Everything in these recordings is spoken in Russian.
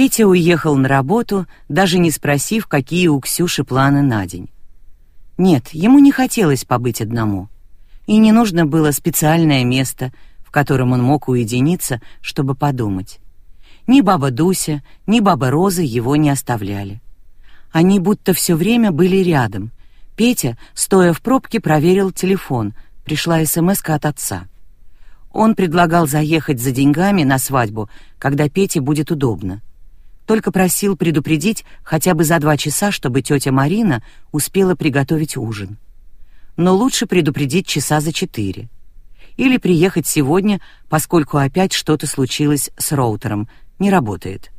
Петя уехал на работу, даже не спросив, какие у Ксюши планы на день. Нет, ему не хотелось побыть одному. И не нужно было специальное место, в котором он мог уединиться, чтобы подумать. Ни баба Дуся, ни баба Роза его не оставляли. Они будто все время были рядом. Петя, стоя в пробке, проверил телефон. Пришла смс от отца. Он предлагал заехать за деньгами на свадьбу, когда Пете будет удобно. Только просил предупредить хотя бы за два часа, чтобы тетя Марина успела приготовить ужин. Но лучше предупредить часа за четыре. Или приехать сегодня, поскольку опять что-то случилось с роутером, не работает.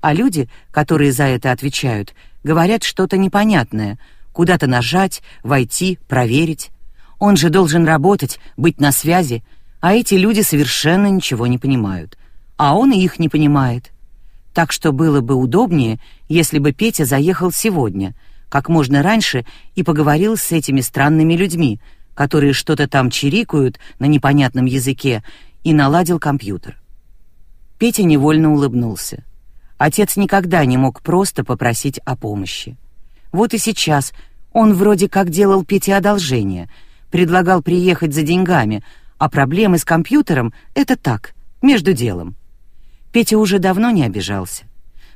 А люди, которые за это отвечают, говорят что-то непонятное, куда-то нажать, войти, проверить. Он же должен работать, быть на связи, а эти люди совершенно ничего не понимают. А он их не понимает. Так что было бы удобнее, если бы Петя заехал сегодня, как можно раньше, и поговорил с этими странными людьми, которые что-то там чирикают на непонятном языке, и наладил компьютер. Петя невольно улыбнулся. Отец никогда не мог просто попросить о помощи. Вот и сейчас он вроде как делал Пете одолжение, предлагал приехать за деньгами, а проблемы с компьютером — это так, между делом. Петя уже давно не обижался.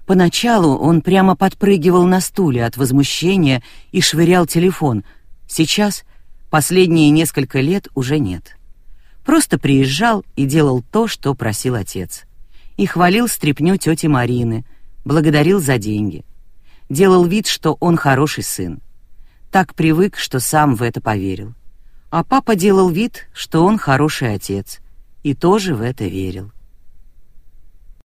Поначалу он прямо подпрыгивал на стуле от возмущения и швырял телефон. Сейчас, последние несколько лет, уже нет. Просто приезжал и делал то, что просил отец и хвалил стряпню тети Марины, благодарил за деньги. Делал вид, что он хороший сын. Так привык, что сам в это поверил. А папа делал вид, что он хороший отец, и тоже в это верил.